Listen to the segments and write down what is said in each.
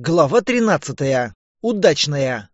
Глава 13. Удачная.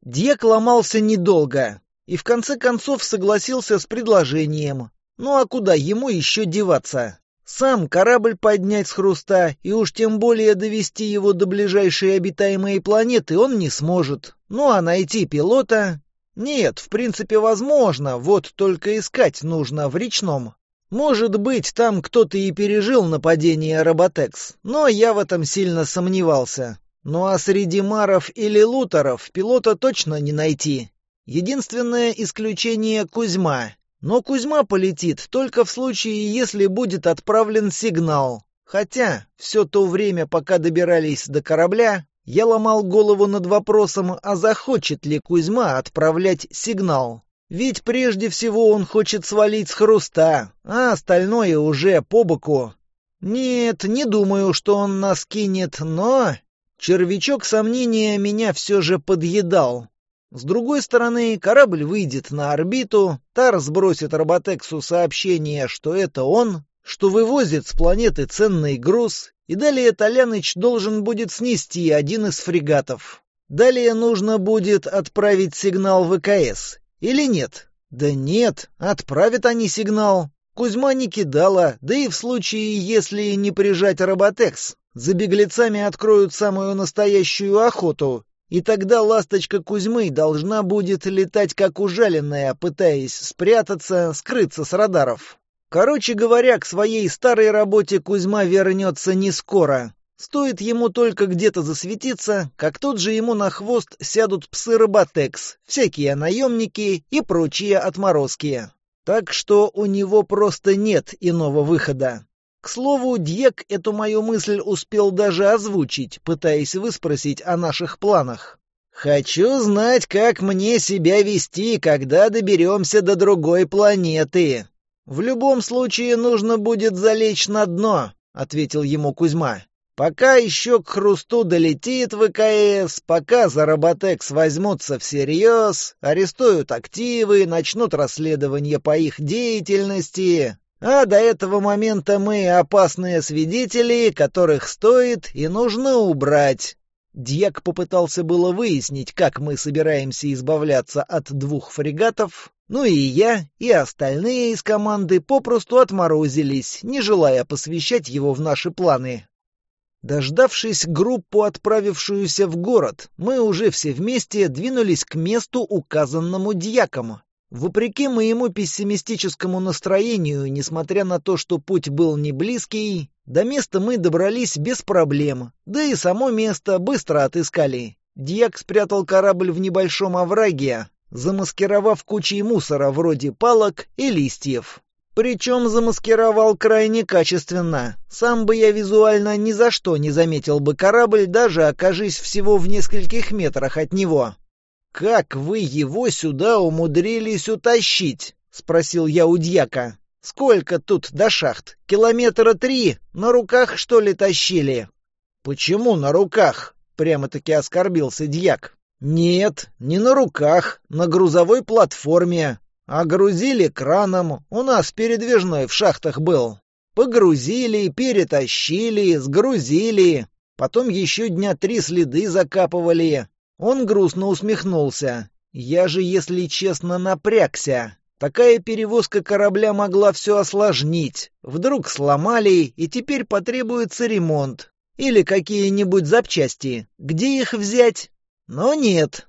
Дьек ломался недолго и в конце концов согласился с предложением. Ну а куда ему еще деваться? Сам корабль поднять с хруста и уж тем более довести его до ближайшей обитаемой планеты он не сможет. Ну а найти пилота... Нет, в принципе, возможно, вот только искать нужно в речном. Может быть, там кто-то и пережил нападение Роботекс, но я в этом сильно сомневался. Ну а среди маров или лутеров пилота точно не найти. Единственное исключение — Кузьма. Но Кузьма полетит только в случае, если будет отправлен сигнал. Хотя все то время, пока добирались до корабля, я ломал голову над вопросом, а захочет ли Кузьма отправлять сигнал. Ведь прежде всего он хочет свалить с хруста, а остальное уже по боку. Нет, не думаю, что он нас кинет, но... Червячок сомнения меня все же подъедал. С другой стороны, корабль выйдет на орбиту, Тар сбросит Роботексу сообщение, что это он, что вывозит с планеты ценный груз, и далее Толяныч должен будет снести один из фрегатов. Далее нужно будет отправить сигнал ВКС, или нет? Да нет, отправят они сигнал. Кузьма не кидала, да и в случае, если не прижать роботекс, за беглецами откроют самую настоящую охоту, и тогда ласточка Кузьмы должна будет летать как ужаленная, пытаясь спрятаться, скрыться с радаров. Короче говоря, к своей старой работе Кузьма вернется не скоро. Стоит ему только где-то засветиться, как тут же ему на хвост сядут псы-роботекс, всякие наемники и прочие отморозки. Так что у него просто нет иного выхода. К слову, Дьек эту мою мысль успел даже озвучить, пытаясь выспросить о наших планах. «Хочу знать, как мне себя вести, когда доберемся до другой планеты. В любом случае нужно будет залечь на дно», — ответил ему Кузьма. Пока еще к хрусту долетит ВКС, пока за Роботекс возьмутся всерьез, арестуют активы, начнут расследование по их деятельности. А до этого момента мы опасные свидетели, которых стоит и нужно убрать. Дьяк попытался было выяснить, как мы собираемся избавляться от двух фрегатов, ну и я, и остальные из команды попросту отморозились, не желая посвящать его в наши планы. Дождавшись группу, отправившуюся в город, мы уже все вместе двинулись к месту, указанному дьяком. Вопреки моему пессимистическому настроению, несмотря на то, что путь был не близкий, до места мы добрались без проблем, да и само место быстро отыскали. Дьяк спрятал корабль в небольшом овраге, замаскировав кучей мусора вроде палок и листьев. Причем замаскировал крайне качественно. Сам бы я визуально ни за что не заметил бы корабль, даже окажись всего в нескольких метрах от него. «Как вы его сюда умудрились утащить?» — спросил я у дьяка. «Сколько тут до шахт? Километра три? На руках, что ли, тащили?» «Почему на руках?» — прямо-таки оскорбился дьяк. «Нет, не на руках, на грузовой платформе. Огрузили краном, у нас передвижной в шахтах был. Погрузили, перетащили, сгрузили. Потом еще дня три следы закапывали. Он грустно усмехнулся. Я же, если честно, напрягся. Такая перевозка корабля могла все осложнить. Вдруг сломали, и теперь потребуется ремонт. Или какие-нибудь запчасти. Где их взять? Но нет,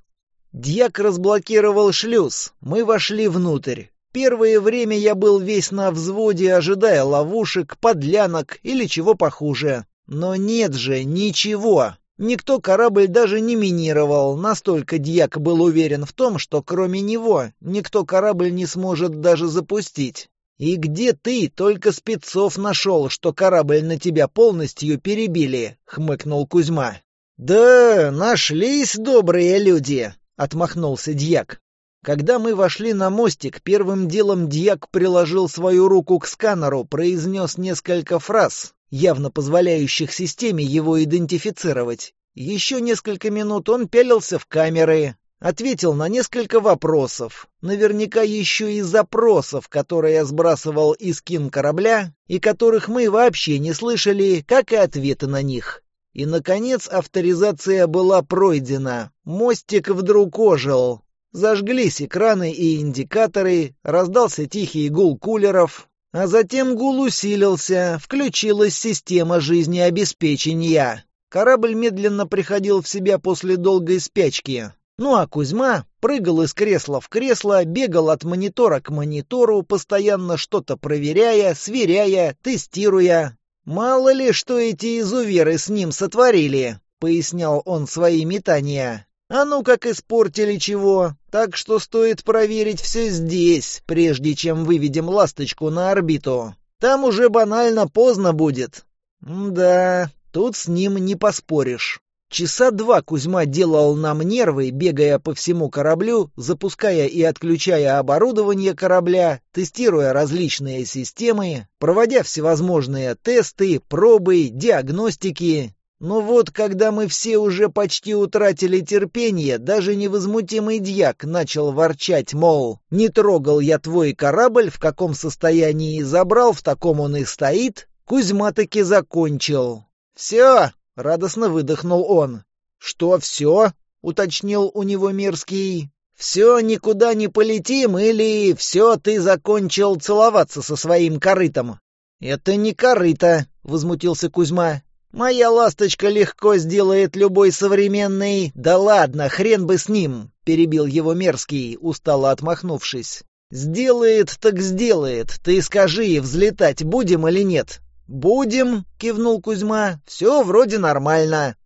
Дьяк разблокировал шлюз. Мы вошли внутрь. Первое время я был весь на взводе, ожидая ловушек, подлянок или чего похуже. Но нет же, ничего. Никто корабль даже не минировал, настолько Дьяк был уверен в том, что кроме него никто корабль не сможет даже запустить. И где ты только спецов нашел, что корабль на тебя полностью перебили?» — хмыкнул Кузьма. «Да, нашлись добрые люди. — отмахнулся Дьяк. Когда мы вошли на мостик, первым делом Дьяк приложил свою руку к сканеру, произнес несколько фраз, явно позволяющих системе его идентифицировать. Еще несколько минут он пялился в камеры, ответил на несколько вопросов, наверняка еще и запросов, которые я сбрасывал из кин корабля, и которых мы вообще не слышали, как и ответы на них. И, наконец, авторизация была пройдена. Мостик вдруг ожил. Зажглись экраны и индикаторы, раздался тихий гул кулеров, а затем гул усилился, включилась система жизнеобеспечения. Корабль медленно приходил в себя после долгой спячки. Ну а Кузьма прыгал из кресла в кресло, бегал от монитора к монитору, постоянно что-то проверяя, сверяя, тестируя. «Мало ли, что эти изуверы с ним сотворили», — пояснял он свои метания. «А ну как испортили чего! Так что стоит проверить все здесь, прежде чем выведем ласточку на орбиту. Там уже банально поздно будет». «Да, тут с ним не поспоришь». Часа два Кузьма делал нам нервы, бегая по всему кораблю, запуская и отключая оборудование корабля, тестируя различные системы, проводя всевозможные тесты, пробы, диагностики. Но вот, когда мы все уже почти утратили терпение, даже невозмутимый дьяк начал ворчать, мол, «Не трогал я твой корабль, в каком состоянии забрал, в таком он и стоит», Кузьма таки закончил. «Все, — радостно выдохнул он. «Что все?» — уточнил у него Мирский. «Все никуда не полетим» или «все ты закончил целоваться со своим корытом». «Это не корыто», — возмутился Кузьма. «Моя ласточка легко сделает любой современный...» «Да ладно, хрен бы с ним», — перебил его Мерзкий, устало отмахнувшись. «Сделает так сделает. Ты скажи, взлетать будем или нет?» «Будем», — кивнул Кузьма, — «все вроде нормально».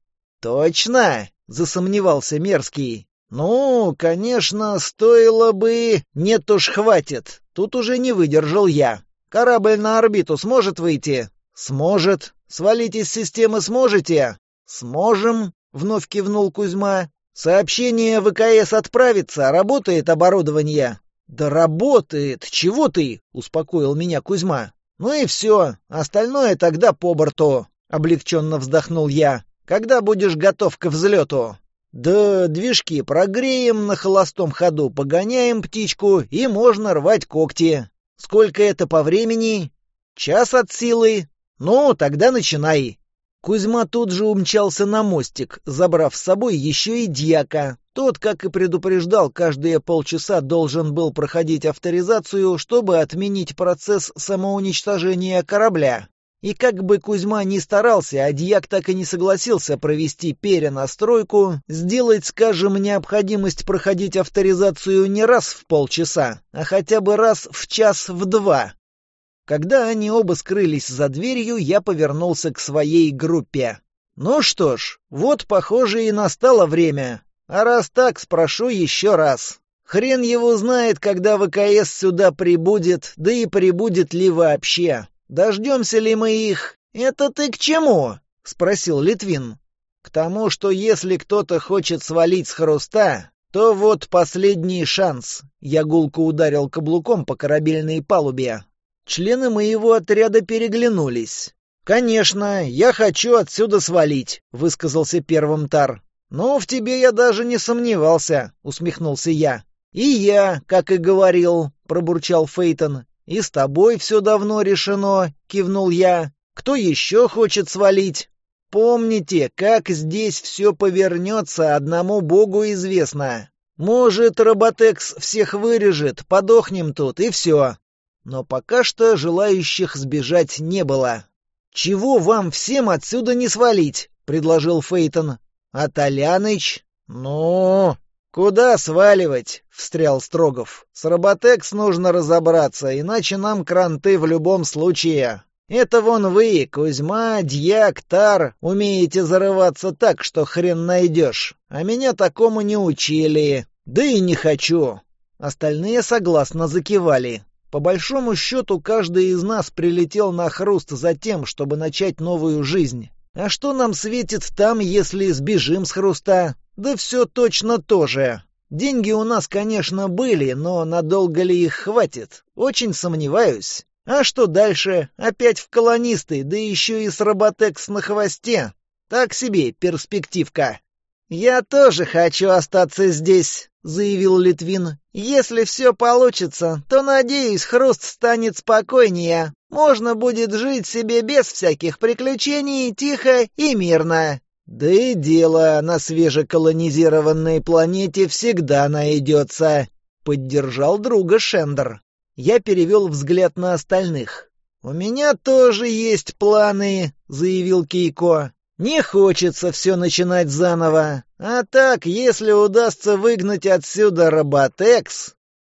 «Точно», — засомневался Мерзкий. «Ну, конечно, стоило бы...» «Нет уж, хватит. Тут уже не выдержал я. Корабль на орбиту сможет выйти?» «Сможет. Свалить из системы сможете?» «Сможем», — вновь кивнул Кузьма. «Сообщение ВКС отправится. Работает оборудование?» «Да работает. Чего ты?» — успокоил меня Кузьма. Ну и все, остальное тогда по борту, — облегченно вздохнул я. Когда будешь готов к взлету? Да движки прогреем на холостом ходу, погоняем птичку, и можно рвать когти. Сколько это по времени? Час от силы. Ну, тогда начинай. Кузьма тут же умчался на мостик, забрав с собой еще и дьяка, тот, как и предупреждал, каждые полчаса должен был проходить авторизацию, чтобы отменить процесс самоуничтожения корабля. И как бы Кузьма ни старался, а так и не согласился провести перенастройку, сделать, скажем, необходимость проходить авторизацию не раз в полчаса, а хотя бы раз в час в два. Когда они оба скрылись за дверью, я повернулся к своей группе. Ну что ж, вот, похоже, и настало время. А раз так, спрошу еще раз. Хрен его знает, когда ВКС сюда прибудет, да и прибудет ли вообще. Дождемся ли мы их? Это ты к чему?» — спросил Литвин. «К тому, что если кто-то хочет свалить с хруста, то вот последний шанс». Я гулко ударил каблуком по корабельной палубе. Члены моего отряда переглянулись. «Конечно, я хочу отсюда свалить», — высказался первым Тар. «Ну, в тебе я даже не сомневался», — усмехнулся я. «И я, как и говорил», — пробурчал Фейтон. «И с тобой все давно решено», — кивнул я. «Кто еще хочет свалить?» «Помните, как здесь все повернется, одному богу известно. Может, Роботекс всех вырежет, подохнем тут, и все». Но пока что желающих сбежать не было. «Чего вам всем отсюда не свалить?» — предложил Фейтон. А Толяныч? Ну, куда сваливать? встрял Строгов. С Роботекс нужно разобраться, иначе нам кранты в любом случае. Это вон вы, Кузьма, Дьяк, Тар, умеете зарываться так, что хрен найдешь. А меня такому не учили. Да и не хочу. Остальные согласно закивали. По большому счету, каждый из нас прилетел на хруст за тем, чтобы начать новую жизнь. А что нам светит там, если сбежим с хруста? Да все точно то же. Деньги у нас, конечно, были, но надолго ли их хватит? Очень сомневаюсь. А что дальше? Опять в колонисты, да еще и с роботекс на хвосте. Так себе перспективка. «Я тоже хочу остаться здесь», — заявил Литвин. «Если все получится, то, надеюсь, хруст станет спокойнее, можно будет жить себе без всяких приключений, тихо и мирно. Да и дело на свежеколонизированной планете всегда найдется», — поддержал друга Шендер. Я перевел взгляд на остальных. «У меня тоже есть планы», — заявил Кейко. «Не хочется все начинать заново. А так, если удастся выгнать отсюда роботекс...»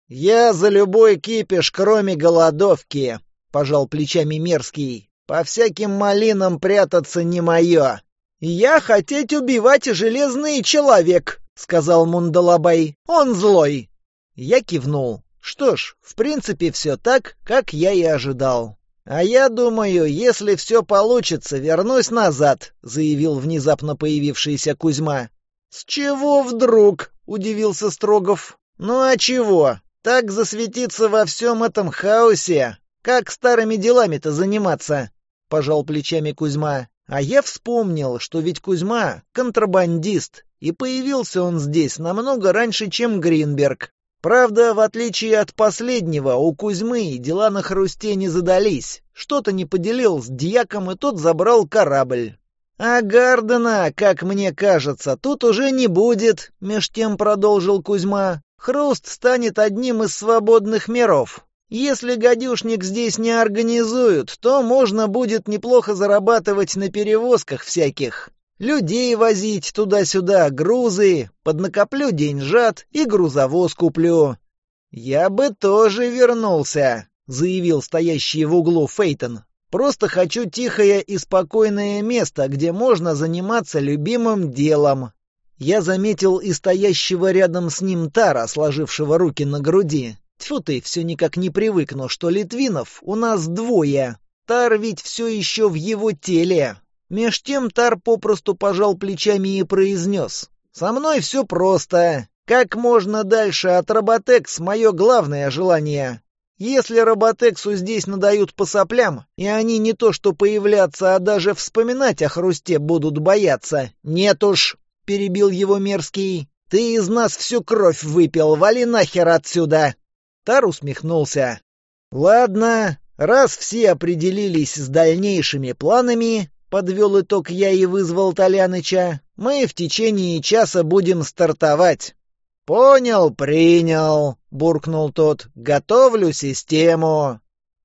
«Я за любой кипиш, кроме голодовки», — пожал плечами Мерзкий. «По всяким малинам прятаться не мое». «Я хотеть убивать железный человек», — сказал Мундалабай. «Он злой». Я кивнул. Что ж, в принципе, все так, как я и ожидал. «А я думаю, если все получится, вернусь назад», — заявил внезапно появившийся Кузьма. «С чего вдруг?» — удивился Строгов. «Ну а чего? Так засветиться во всем этом хаосе? Как старыми делами-то заниматься? Пожал плечами Кузьма. А я вспомнил, что ведь Кузьма — контрабандист, и появился он здесь намного раньше, чем Гринберг. Правда, в отличие от последнего, у Кузьмы дела на хрусте не задались. Что-то не поделил с дьяком, и тот забрал корабль. А Гардена, как мне кажется, тут уже не будет, меж тем продолжил Кузьма. Хруст станет одним из свободных миров. Если гадюшник здесь не организуют, то можно будет неплохо зарабатывать на перевозках всяких. Людей возить туда-сюда, грузы, поднакоплю деньжат и грузовоз куплю. «Я бы тоже вернулся», — заявил стоящий в углу Фейтон. «Просто хочу тихое и спокойное место, где можно заниматься любимым делом». Я заметил и стоящего рядом с ним Тара, сложившего руки на груди. Тьфу ты, все никак не привыкну, что Литвинов у нас двое. Тар ведь все еще в его теле. Меж тем Тар попросту пожал плечами и произнес. «Со мной все просто. Как можно дальше от Роботекс мое главное желание. Если Роботексу здесь надают по соплям, и они не то что появляться, а даже вспоминать о хрусте будут бояться. Нет уж, — перебил его мерзкий, — ты из нас всю кровь выпил, вали нахер отсюда. Тар усмехнулся. «Ладно, раз все определились с дальнейшими планами, — подвел итог я и вызвал Толяныча, — мы в течение часа будем стартовать». «Понял, принял», — буркнул тот. «Готовлю систему».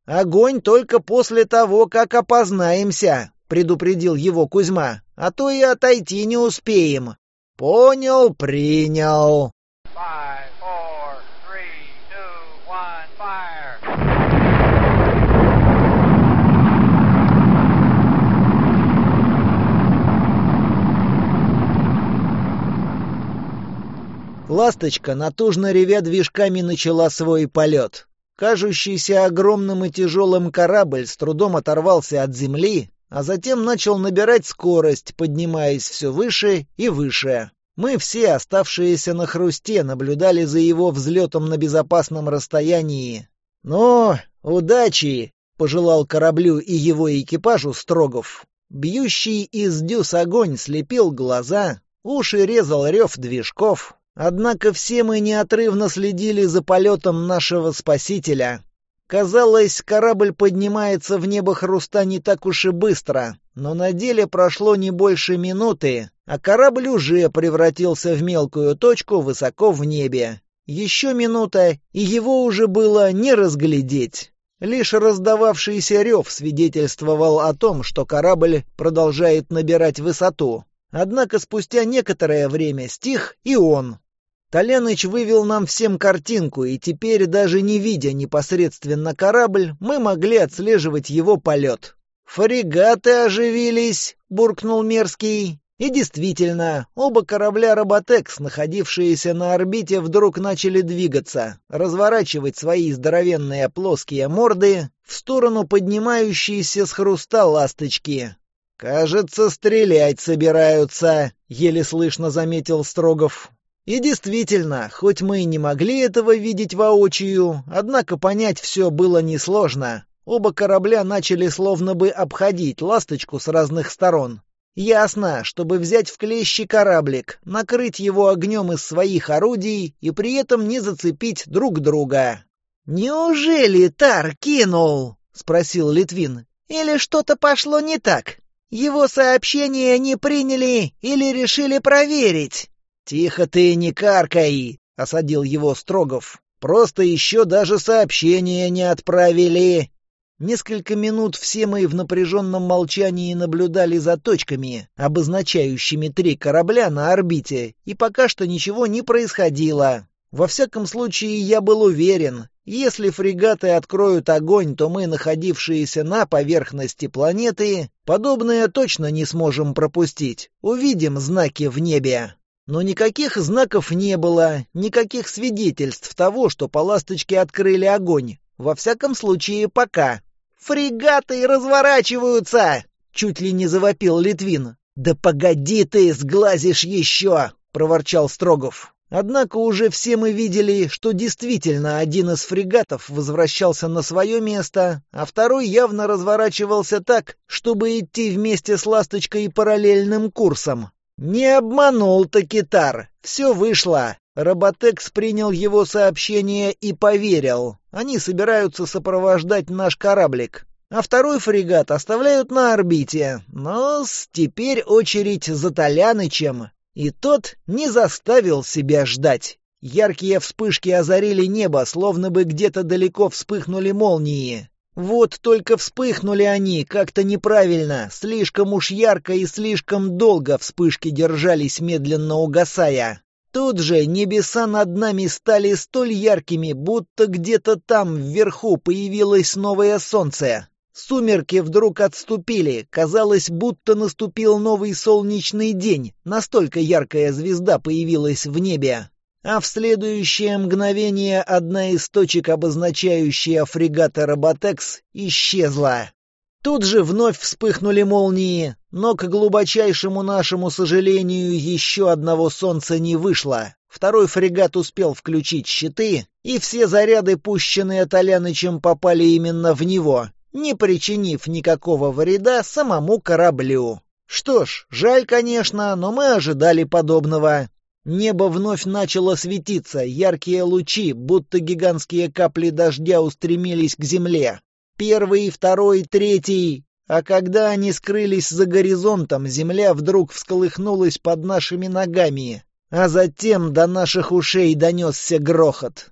«Огонь только после того, как опознаемся», — предупредил его Кузьма. «А то и отойти не успеем». «Понял, принял». Ласточка, натужно ревя движками, начала свой полет. Кажущийся огромным и тяжелым корабль с трудом оторвался от земли, а затем начал набирать скорость, поднимаясь все выше и выше. Мы все, оставшиеся на хрусте, наблюдали за его взлетом на безопасном расстоянии. Но удачи!» — пожелал кораблю и его экипажу Строгов. Бьющий из дюс огонь слепил глаза, уши резал рев движков, Однако все мы неотрывно следили за полетом нашего спасителя. Казалось, корабль поднимается в небо хруста не так уж и быстро, но на деле прошло не больше минуты, а корабль уже превратился в мелкую точку высоко в небе. Еще минута, и его уже было не разглядеть. Лишь раздававшийся рев свидетельствовал о том, что корабль продолжает набирать высоту. Однако спустя некоторое время стих и он. Толяныч вывел нам всем картинку, и теперь, даже не видя непосредственно корабль, мы могли отслеживать его полет. «Фрегаты оживились!» — буркнул Мерзкий. И действительно, оба корабля «Роботекс», находившиеся на орбите, вдруг начали двигаться, разворачивать свои здоровенные плоские морды в сторону поднимающейся с хруста ласточки. «Кажется, стрелять собираются», — еле слышно заметил Строгов. И действительно, хоть мы и не могли этого видеть воочию, однако понять все было несложно. Оба корабля начали словно бы обходить ласточку с разных сторон. Ясно, чтобы взять в клещи кораблик, накрыть его огнем из своих орудий и при этом не зацепить друг друга. «Неужели Тар кинул?» — спросил Литвин. «Или что-то пошло не так? Его сообщение не приняли или решили проверить?» «Тихо ты, не каркай!» — осадил его Строгов. «Просто еще даже сообщение не отправили!» Несколько минут все мы в напряженном молчании наблюдали за точками, обозначающими три корабля на орбите, и пока что ничего не происходило. Во всяком случае, я был уверен, если фрегаты откроют огонь, то мы, находившиеся на поверхности планеты, подобное точно не сможем пропустить. Увидим знаки в небе. Но никаких знаков не было, никаких свидетельств того, что по ласточке открыли огонь. Во всяком случае, пока. «Фрегаты разворачиваются!» — чуть ли не завопил Литвин. «Да погоди ты, сглазишь еще!» — проворчал Строгов. Однако уже все мы видели, что действительно один из фрегатов возвращался на свое место, а второй явно разворачивался так, чтобы идти вместе с «Ласточкой» параллельным курсом. Не обманул Такитар. Все вышло. Роботекс принял его сообщение и поверил. Они собираются сопровождать наш кораблик. А второй фрегат оставляют на орбите. Но теперь очередь за Толянычем. И тот не заставил себя ждать. Яркие вспышки озарили небо, словно бы где-то далеко вспыхнули молнии. Вот только вспыхнули они как-то неправильно, слишком уж ярко и слишком долго вспышки держались, медленно угасая. Тут же небеса над нами стали столь яркими, будто где-то там вверху появилось новое солнце. Сумерки вдруг отступили, казалось, будто наступил новый солнечный день, настолько яркая звезда появилась в небе а в следующее мгновение одна из точек, обозначающая фрегата «Роботекс», исчезла. Тут же вновь вспыхнули молнии, но, к глубочайшему нашему сожалению, еще одного солнца не вышло. Второй фрегат успел включить щиты, и все заряды, пущенные Толянычем, попали именно в него, не причинив никакого вреда самому кораблю. Что ж, жаль, конечно, но мы ожидали подобного. Небо вновь начало светиться, яркие лучи, будто гигантские капли дождя устремились к земле. Первый, второй, третий. А когда они скрылись за горизонтом, земля вдруг всколыхнулась под нашими ногами. А затем до наших ушей донесся грохот.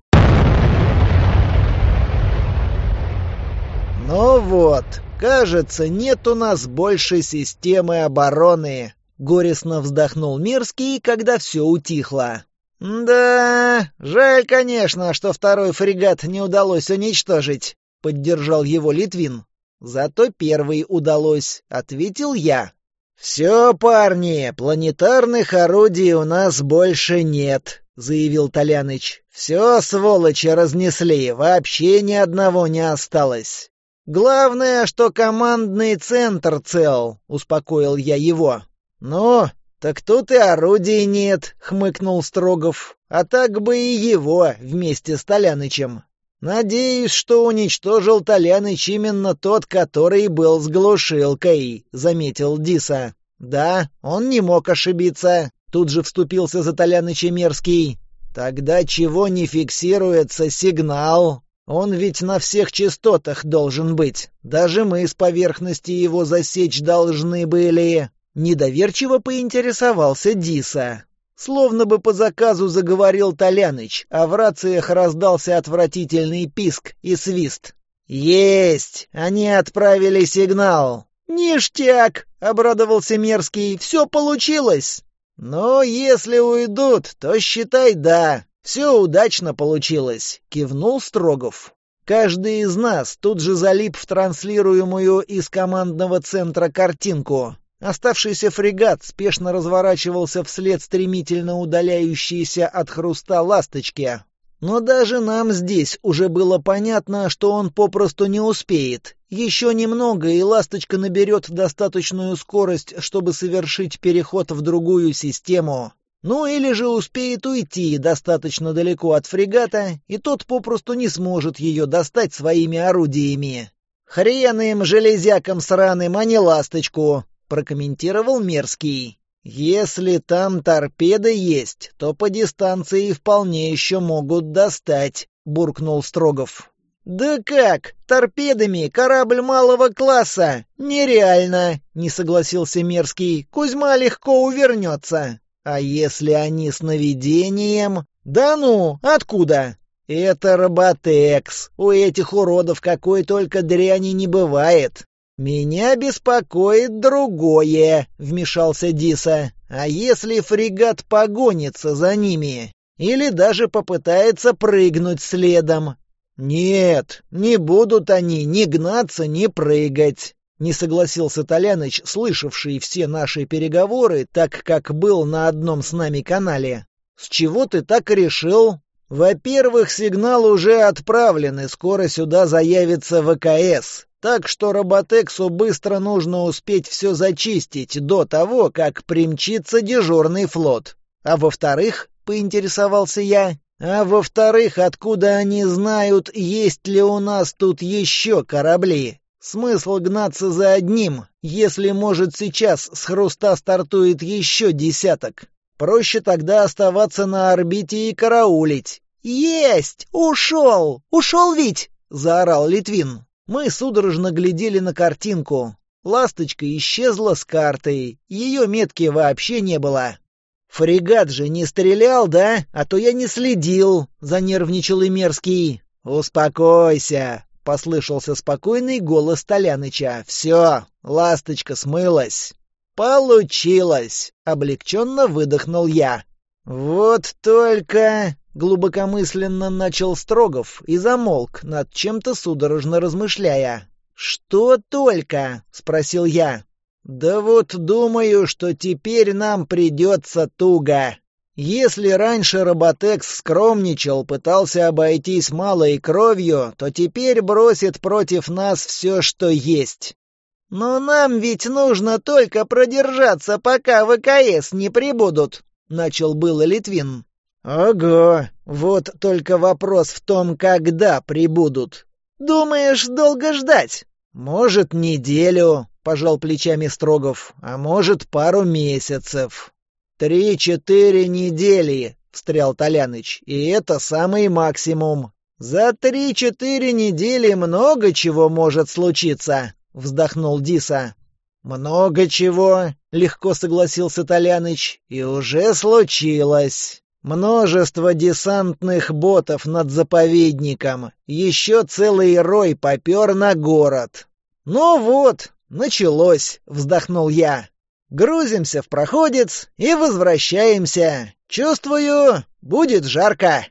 Ну вот, кажется, нет у нас больше системы обороны. Горестно вздохнул Мирский, когда все утихло. «Да, жаль, конечно, что второй фрегат не удалось уничтожить», — поддержал его Литвин. «Зато первый удалось», — ответил я. «Все, парни, планетарных орудий у нас больше нет», — заявил Толяныч. «Все, сволочи, разнесли, вообще ни одного не осталось». «Главное, что командный центр цел», — успокоил я его. «Ну, так тут и орудий нет», — хмыкнул Строгов. «А так бы и его вместе с Толянычем. Надеюсь, что уничтожил Толяныч именно тот, который был с глушилкой», — заметил Диса. «Да, он не мог ошибиться», — тут же вступился за Толяныча Мерзкий. «Тогда чего не фиксируется сигнал?» Он ведь на всех частотах должен быть. Даже мы с поверхности его засечь должны были. Недоверчиво поинтересовался Диса. Словно бы по заказу заговорил Толяныч, а в рациях раздался отвратительный писк и свист. «Есть! Они отправили сигнал!» «Ништяк!» — обрадовался Мерзкий. «Все получилось!» Но если уйдут, то считай да. Все удачно получилось», — кивнул Строгов. Каждый из нас тут же залип в транслируемую из командного центра картинку. Оставшийся фрегат спешно разворачивался вслед стремительно удаляющейся от хруста ласточке. Но даже нам здесь уже было понятно, что он попросту не успеет. Еще немного, и ласточка наберет достаточную скорость, чтобы совершить переход в другую систему. Ну или же успеет уйти достаточно далеко от фрегата, и тот попросту не сможет ее достать своими орудиями. Хрен им, железякам сраным, а не ласточку прокомментировал Мерзкий. «Если там торпеды есть, то по дистанции вполне еще могут достать», — буркнул Строгов. «Да как? Торпедами корабль малого класса! Нереально!» — не согласился Мерзкий. «Кузьма легко увернется!» «А если они с наведением?» «Да ну! Откуда?» «Это роботекс! У этих уродов какой только дряни не бывает! «Меня беспокоит другое», — вмешался Диса. «А если фрегат погонится за ними? Или даже попытается прыгнуть следом?» «Нет, не будут они ни гнаться, ни прыгать», — не согласился Толяныч, слышавший все наши переговоры, так как был на одном с нами канале. «С чего ты так решил?» «Во-первых, сигнал уже отправлен, и скоро сюда заявится ВКС. Так что роботексу быстро нужно успеть все зачистить до того, как примчится дежурный флот. А во-вторых, поинтересовался я, а во-вторых, откуда они знают, есть ли у нас тут еще корабли? Смысл гнаться за одним, если, может, сейчас с хруста стартует еще десяток. Проще тогда оставаться на орбите и караулить. «Есть! Ушел! Ушел ведь!» — заорал Литвин. Мы судорожно глядели на картинку. Ласточка исчезла с карты, ее метки вообще не было. «Фрегат же не стрелял, да? А то я не следил», — занервничал и Имерский. «Успокойся», — послышался спокойный голос Толяныча. «Все, ласточка смылась». «Получилось!» — облегченно выдохнул я. «Вот только...» Глубокомысленно начал Строгов и замолк, над чем-то судорожно размышляя. «Что только?» — спросил я. «Да вот думаю, что теперь нам придется туго. Если раньше Роботекс скромничал, пытался обойтись малой кровью, то теперь бросит против нас все, что есть. Но нам ведь нужно только продержаться, пока ВКС не прибудут», — начал было Литвин. «Ого! Вот только вопрос в том, когда прибудут!» «Думаешь, долго ждать?» «Может, неделю», — пожал плечами Строгов, «а может, пару месяцев». «Три-четыре недели», — встрял Толяныч, «и это самый максимум. За три-четыре недели много чего может случиться», — вздохнул Диса. «Много чего», — легко согласился Толяныч, — «и уже случилось». Множество десантных ботов над заповедником. Еще целый рой попер на город. «Ну вот, началось», — вздохнул я. «Грузимся в проходец и возвращаемся. Чувствую, будет жарко».